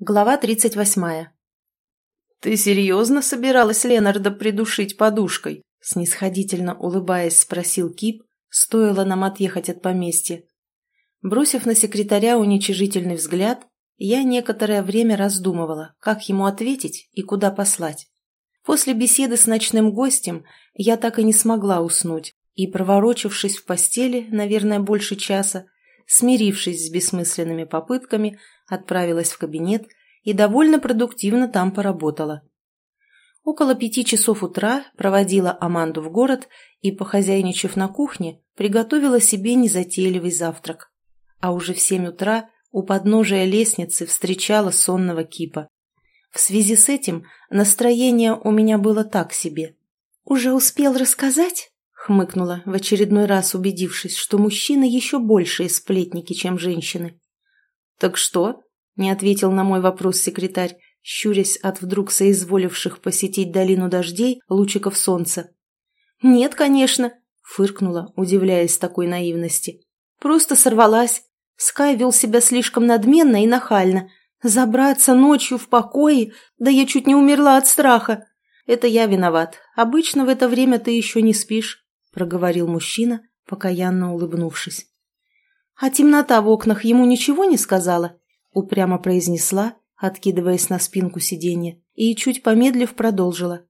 Глава 38. «Ты серьезно собиралась Ленарда придушить подушкой?» Снисходительно улыбаясь, спросил Кип, стоило нам отъехать от поместья. Бросив на секретаря уничижительный взгляд, я некоторое время раздумывала, как ему ответить и куда послать. После беседы с ночным гостем я так и не смогла уснуть, и, проворочившись в постели, наверное, больше часа, смирившись с бессмысленными попытками, отправилась в кабинет и довольно продуктивно там поработала. Около пяти часов утра проводила Аманду в город и, похозяйничав на кухне, приготовила себе незатейливый завтрак. А уже в семь утра у подножия лестницы встречала сонного кипа. В связи с этим настроение у меня было так себе. «Уже успел рассказать?» — хмыкнула, в очередной раз убедившись, что мужчины еще большие сплетники, чем женщины. «Так что?» – не ответил на мой вопрос секретарь, щурясь от вдруг соизволивших посетить долину дождей лучиков солнца. «Нет, конечно», – фыркнула, удивляясь такой наивности. «Просто сорвалась. Скай вел себя слишком надменно и нахально. Забраться ночью в покое, да я чуть не умерла от страха. Это я виноват. Обычно в это время ты еще не спишь», – проговорил мужчина, покаянно улыбнувшись. «А темнота в окнах ему ничего не сказала?» — упрямо произнесла, откидываясь на спинку сиденья, и, чуть помедлив, продолжила.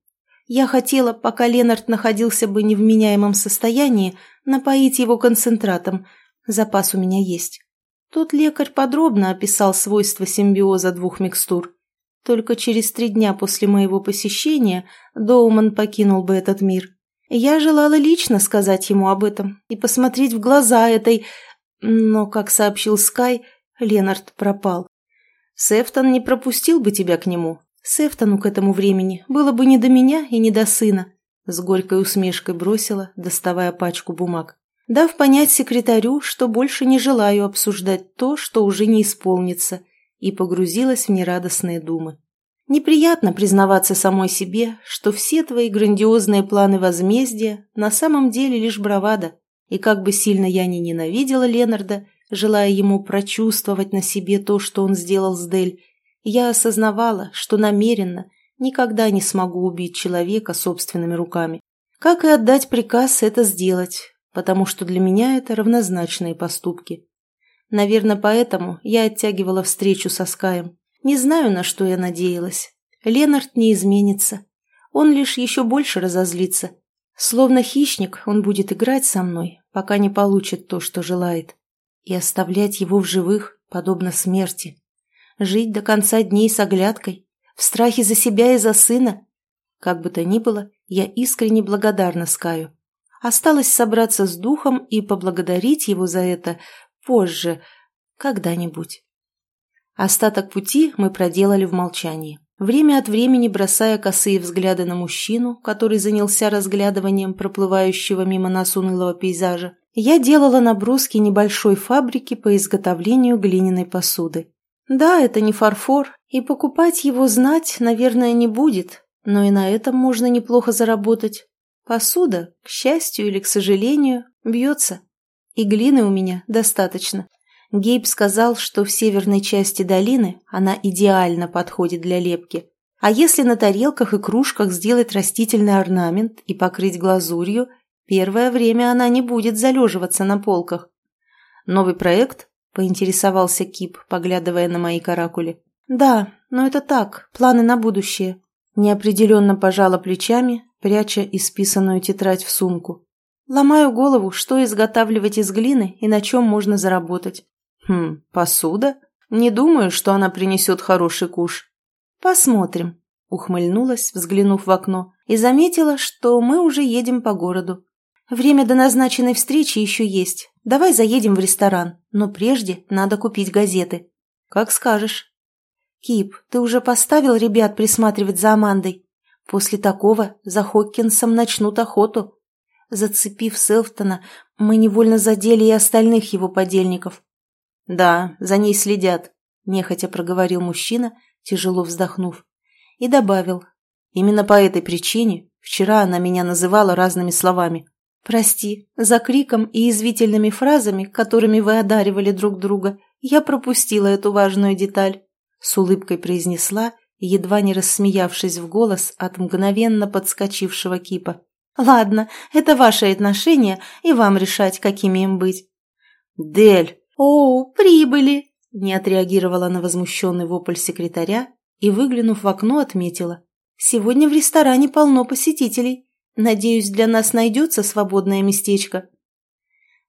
«Я хотела, пока Ленард находился бы в невменяемом состоянии, напоить его концентратом. Запас у меня есть». Тут лекарь подробно описал свойства симбиоза двух микстур. Только через три дня после моего посещения Доуман покинул бы этот мир. Я желала лично сказать ему об этом и посмотреть в глаза этой но, как сообщил Скай, Ленард пропал. Сефтон не пропустил бы тебя к нему. Сефтону к этому времени было бы не до меня и не до сына. С горькой усмешкой бросила, доставая пачку бумаг. Дав понять секретарю, что больше не желаю обсуждать то, что уже не исполнится, и погрузилась в нерадостные думы. Неприятно признаваться самой себе, что все твои грандиозные планы возмездия на самом деле лишь бравада. И как бы сильно я ни ненавидела Ленарда, желая ему прочувствовать на себе то, что он сделал с Дель, я осознавала, что намеренно никогда не смогу убить человека собственными руками. Как и отдать приказ это сделать, потому что для меня это равнозначные поступки. Наверное, поэтому я оттягивала встречу со Скаем. Не знаю, на что я надеялась. Ленард не изменится. Он лишь еще больше разозлится, Словно хищник, он будет играть со мной, пока не получит то, что желает. И оставлять его в живых, подобно смерти. Жить до конца дней с оглядкой, в страхе за себя и за сына. Как бы то ни было, я искренне благодарна Скаю. Осталось собраться с духом и поблагодарить его за это позже, когда-нибудь. Остаток пути мы проделали в молчании время от времени бросая косые взгляды на мужчину, который занялся разглядыванием проплывающего мимо нас унылого пейзажа, я делала наброски небольшой фабрики по изготовлению глиняной посуды. Да, это не фарфор, и покупать его знать, наверное, не будет, но и на этом можно неплохо заработать. Посуда, к счастью или к сожалению, бьется. И глины у меня достаточно. Гейб сказал, что в северной части долины она идеально подходит для лепки. А если на тарелках и кружках сделать растительный орнамент и покрыть глазурью, первое время она не будет залеживаться на полках. «Новый проект?» – поинтересовался Кип, поглядывая на мои каракули. «Да, но это так, планы на будущее». Неопределенно пожала плечами, пряча исписанную тетрадь в сумку. Ломаю голову, что изготавливать из глины и на чем можно заработать. «Хм, посуда? Не думаю, что она принесет хороший куш». «Посмотрим», — ухмыльнулась, взглянув в окно, и заметила, что мы уже едем по городу. «Время до назначенной встречи еще есть. Давай заедем в ресторан, но прежде надо купить газеты». «Как скажешь». «Кип, ты уже поставил ребят присматривать за Амандой? После такого за Хоккинсом начнут охоту». Зацепив Селфтона, мы невольно задели и остальных его подельников. «Да, за ней следят», – нехотя проговорил мужчина, тяжело вздохнув. И добавил. «Именно по этой причине вчера она меня называла разными словами. Прости, за криком и извительными фразами, которыми вы одаривали друг друга, я пропустила эту важную деталь». — с улыбкой произнесла, едва не рассмеявшись в голос от мгновенно подскочившего кипа. «Ладно, это ваши отношения, и вам решать, какими им быть». «Дель!» «О, прибыли!» — не отреагировала на возмущенный вопль секретаря и, выглянув в окно, отметила. «Сегодня в ресторане полно посетителей. Надеюсь, для нас найдется свободное местечко».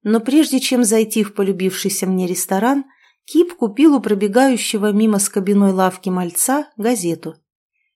Но прежде чем зайти в полюбившийся мне ресторан, Кип купил у пробегающего мимо скобяной лавки мальца газету.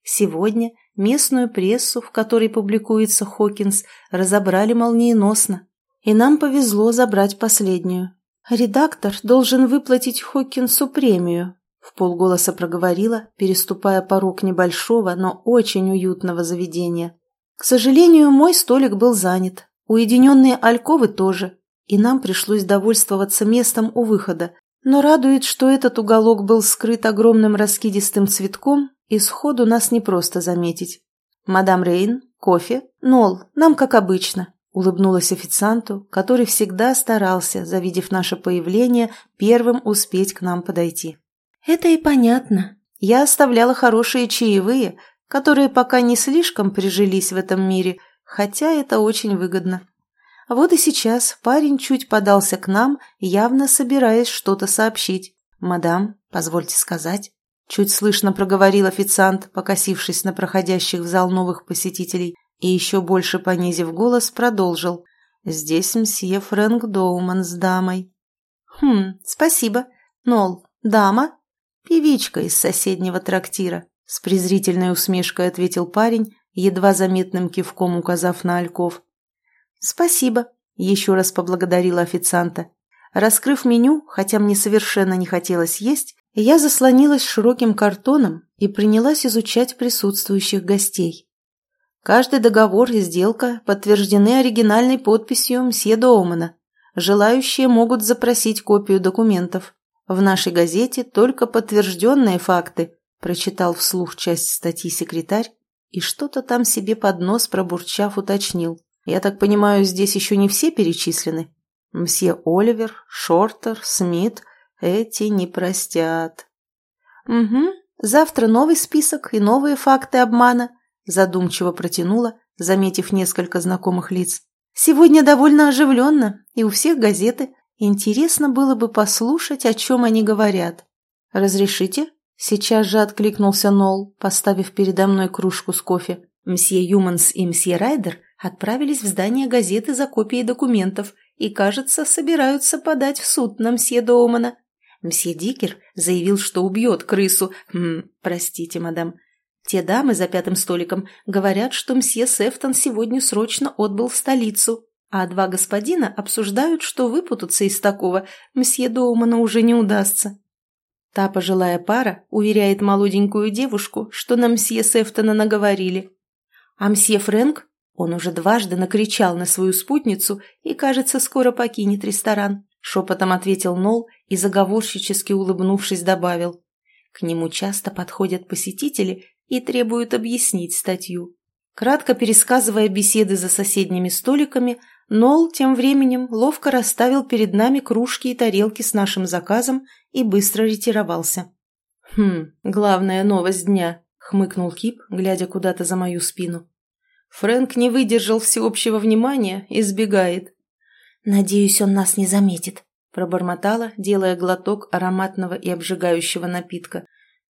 Сегодня местную прессу, в которой публикуется Хокинс, разобрали молниеносно, и нам повезло забрать последнюю. «Редактор должен выплатить Хокинсу премию», — в полголоса проговорила, переступая порог небольшого, но очень уютного заведения. «К сожалению, мой столик был занят, уединенные альковы тоже, и нам пришлось довольствоваться местом у выхода, но радует, что этот уголок был скрыт огромным раскидистым цветком, и сходу нас не просто заметить. «Мадам Рейн, кофе? Нол, нам как обычно», — улыбнулась официанту, который всегда старался, завидев наше появление, первым успеть к нам подойти. «Это и понятно. Я оставляла хорошие чаевые, которые пока не слишком прижились в этом мире, хотя это очень выгодно». Вот и сейчас парень чуть подался к нам, явно собираясь что-то сообщить. «Мадам, позвольте сказать». Чуть слышно проговорил официант, покосившись на проходящих в зал новых посетителей, и еще больше понизив голос, продолжил. «Здесь мсье Фрэнк Доуман с дамой». «Хм, спасибо. Нол, дама?» «Певичка из соседнего трактира», — с презрительной усмешкой ответил парень, едва заметным кивком указав на Альков. «Спасибо», — еще раз поблагодарила официанта. Раскрыв меню, хотя мне совершенно не хотелось есть, я заслонилась широким картоном и принялась изучать присутствующих гостей. Каждый договор и сделка подтверждены оригинальной подписью мсье Доумана. Желающие могут запросить копию документов. В нашей газете только подтвержденные факты, прочитал вслух часть статьи секретарь и что-то там себе под нос пробурчав уточнил. Я так понимаю, здесь еще не все перечислены? Мсье Оливер, Шортер, Смит, эти не простят. Угу, завтра новый список и новые факты обмана, задумчиво протянула, заметив несколько знакомых лиц. Сегодня довольно оживленно, и у всех газеты. Интересно было бы послушать, о чем они говорят. «Разрешите?» Сейчас же откликнулся Нол, поставив передо мной кружку с кофе. Мсье Юманс и мсье Райдер отправились в здание газеты за копией документов и, кажется, собираются подать в суд на мсье Доумана. Мсье Дикер заявил, что убьет крысу. Хм, простите, мадам. Те дамы за пятым столиком говорят, что мсье Сефтон сегодня срочно отбыл в столицу, а два господина обсуждают, что выпутаться из такого мсье Доумана уже не удастся. Та пожилая пара уверяет молоденькую девушку, что на мсье Сефтона наговорили. А мсье Фрэнк он уже дважды накричал на свою спутницу и, кажется, скоро покинет ресторан. Шепотом ответил Нол и, заговорщически улыбнувшись, добавил. К нему часто подходят посетители и требуют объяснить статью. Кратко пересказывая беседы за соседними столиками, Нол тем временем ловко расставил перед нами кружки и тарелки с нашим заказом и быстро ретировался. «Хм, главная новость дня», — хмыкнул Кип, глядя куда-то за мою спину. Фрэнк не выдержал всеобщего внимания и сбегает. «Надеюсь, он нас не заметит», – пробормотала, делая глоток ароматного и обжигающего напитка.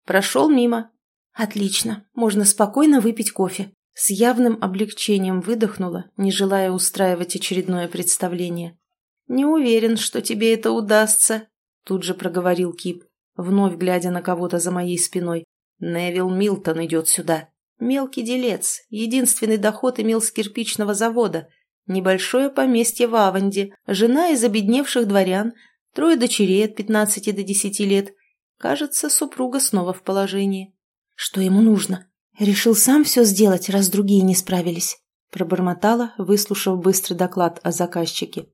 Прошел мимо. «Отлично, можно спокойно выпить кофе». С явным облегчением выдохнула, не желая устраивать очередное представление. «Не уверен, что тебе это удастся», – тут же проговорил Кип, вновь глядя на кого-то за моей спиной. «Невил Милтон идет сюда». Мелкий делец, единственный доход имел с кирпичного завода, небольшое поместье в Аванде, жена из обедневших дворян, трое дочерей от 15 до 10 лет. Кажется, супруга снова в положении. Что ему нужно? Решил сам все сделать, раз другие не справились. Пробормотала, выслушав быстрый доклад о заказчике.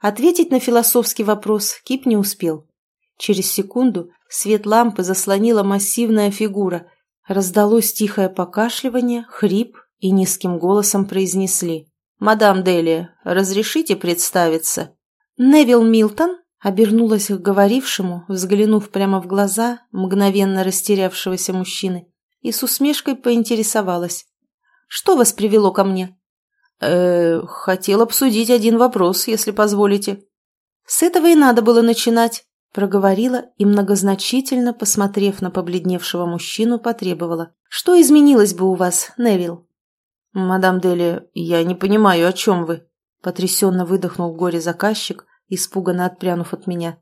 Ответить на философский вопрос Кип не успел. Через секунду свет лампы заслонила массивная фигура – Раздалось тихое покашливание, хрип и низким голосом произнесли. «Мадам Делия, разрешите представиться?» «Невил Милтон?» Обернулась к говорившему, взглянув прямо в глаза мгновенно растерявшегося мужчины, и с усмешкой поинтересовалась. «Что вас привело ко мне?» э хотел обсудить один вопрос, если позволите». «С этого и надо было начинать», — проговорила и, многозначительно посмотрев на побледневшего мужчину, потребовала. «Что изменилось бы у вас, Невил?» «Мадам Дели, я не понимаю, о чем вы?» — потрясенно выдохнул горе-заказчик, испуганно отпрянув от меня.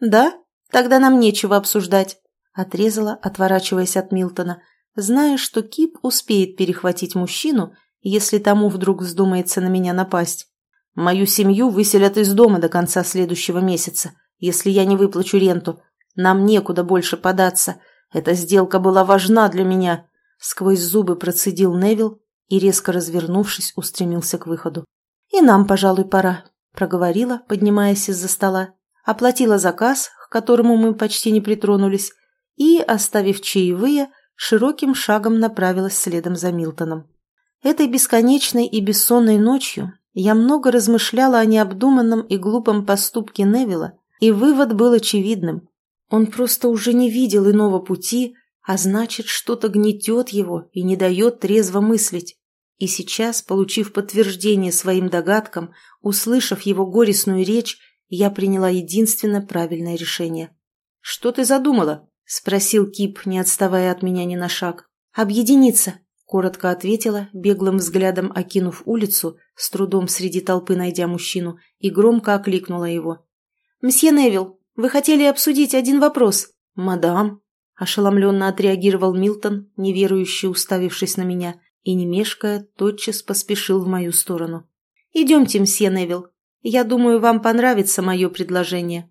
«Да? Тогда нам нечего обсуждать», — отрезала, отворачиваясь от Милтона, зная, что Кип успеет перехватить мужчину, если тому вдруг вздумается на меня напасть. Мою семью выселят из дома до конца следующего месяца, если я не выплачу ренту. Нам некуда больше податься. Эта сделка была важна для меня. Сквозь зубы процедил Невил и, резко развернувшись, устремился к выходу. «И нам, пожалуй, пора», — проговорила, поднимаясь из-за стола. Оплатила заказ, к которому мы почти не притронулись, и, оставив чаевые, широким шагом направилась следом за Милтоном. Этой бесконечной и бессонной ночью я много размышляла о необдуманном и глупом поступке Невилла, и вывод был очевидным. Он просто уже не видел иного пути, а значит, что-то гнетет его и не дает трезво мыслить. И сейчас, получив подтверждение своим догадкам, услышав его горестную речь, я приняла единственно правильное решение. «Что ты задумала?» – спросил Кип, не отставая от меня ни на шаг. «Объединиться», – коротко ответила, беглым взглядом окинув улицу, с трудом среди толпы найдя мужчину, и громко окликнула его. «Мсье Невилл, вы хотели обсудить один вопрос?» «Мадам», – ошеломленно отреагировал Милтон, неверующий, уставившись на меня, и, не мешкая, тотчас поспешил в мою сторону. «Идемте, мсье Невилл. Я думаю, вам понравится мое предложение».